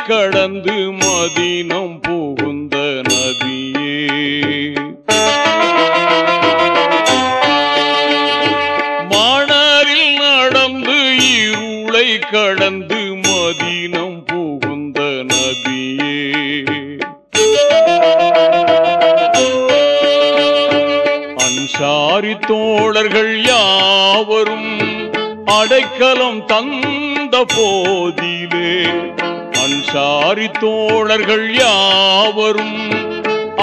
கடந்து மதினம் புகுந்த நபியே மாணரில் நடந்து இருளை கடந்து மதினம் புகுந்த நபியே அன்சாரி தோழர்கள் யாவரும் அடைக்கலம் தந்த போதிலே அன்சாரி தோழர்கள் யாவரும்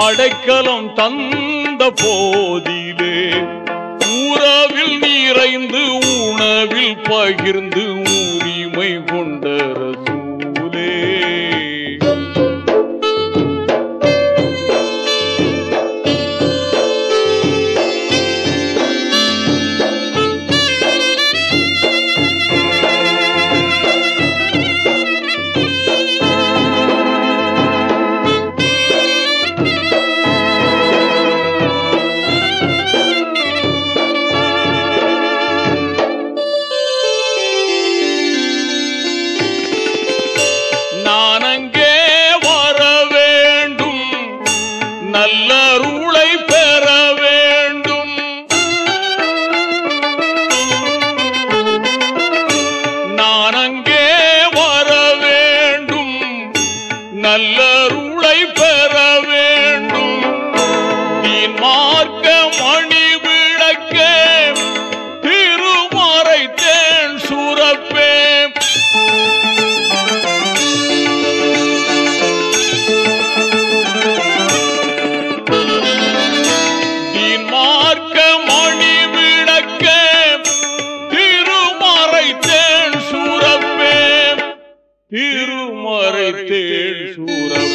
அடைக்கலம் தந்த போதிலே உறவில் நிறைந்து உணவில் பகிர்ந்து உரிமை கொண்டு நல்லரும் doçura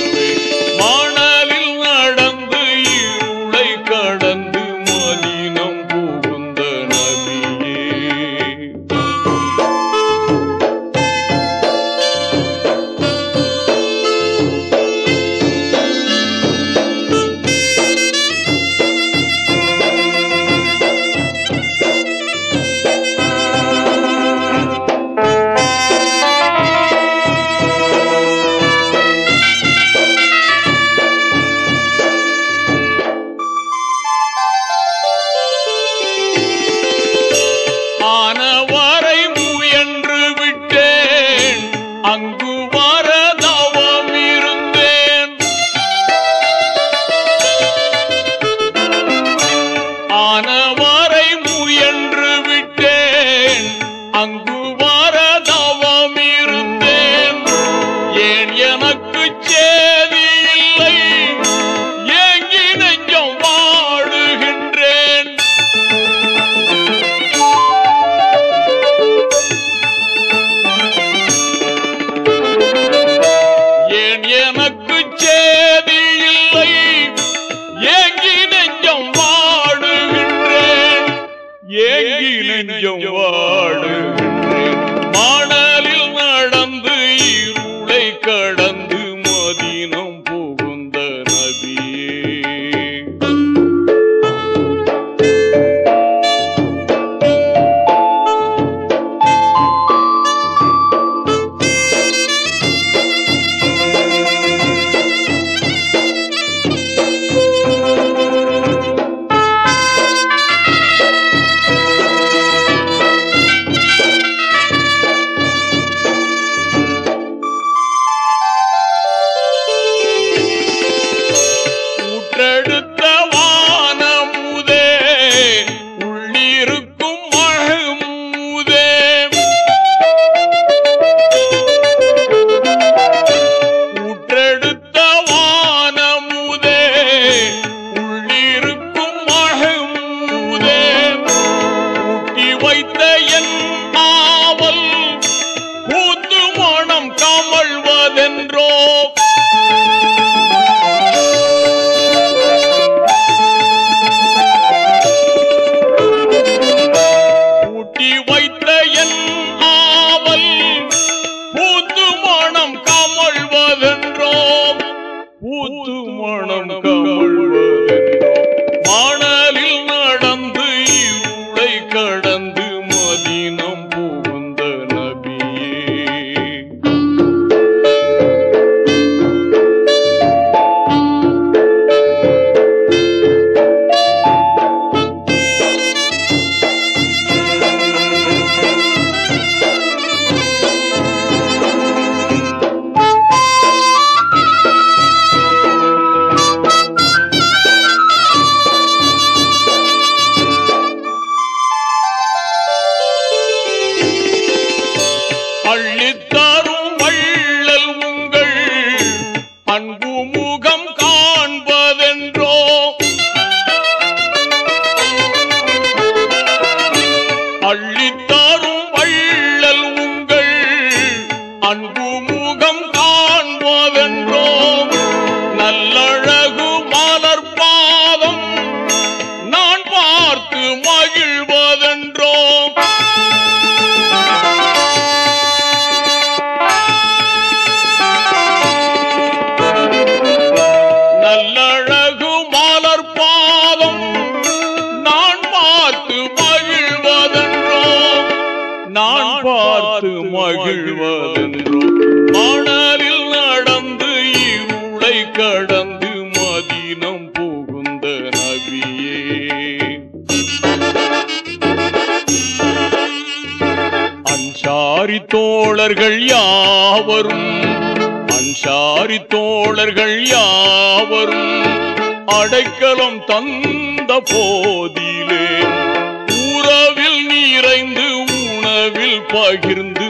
ஏங்கி நெஞ்சம் வாடு. மாணம் கமழ்வதென்றோ மாண பண்பு முகம் மகிழ்வதென்றோ மணலில் நடந்து இருளை கடந்து மதினம் புகுந்த நபியே. அன்சாரி தோழர்கள் யாவரும் அன்சாரி தோழர்கள் யாவரும் அடைக்கலம் தந்த போதிலே உறவில் நிறைந்து உணவில் பகிர்ந்து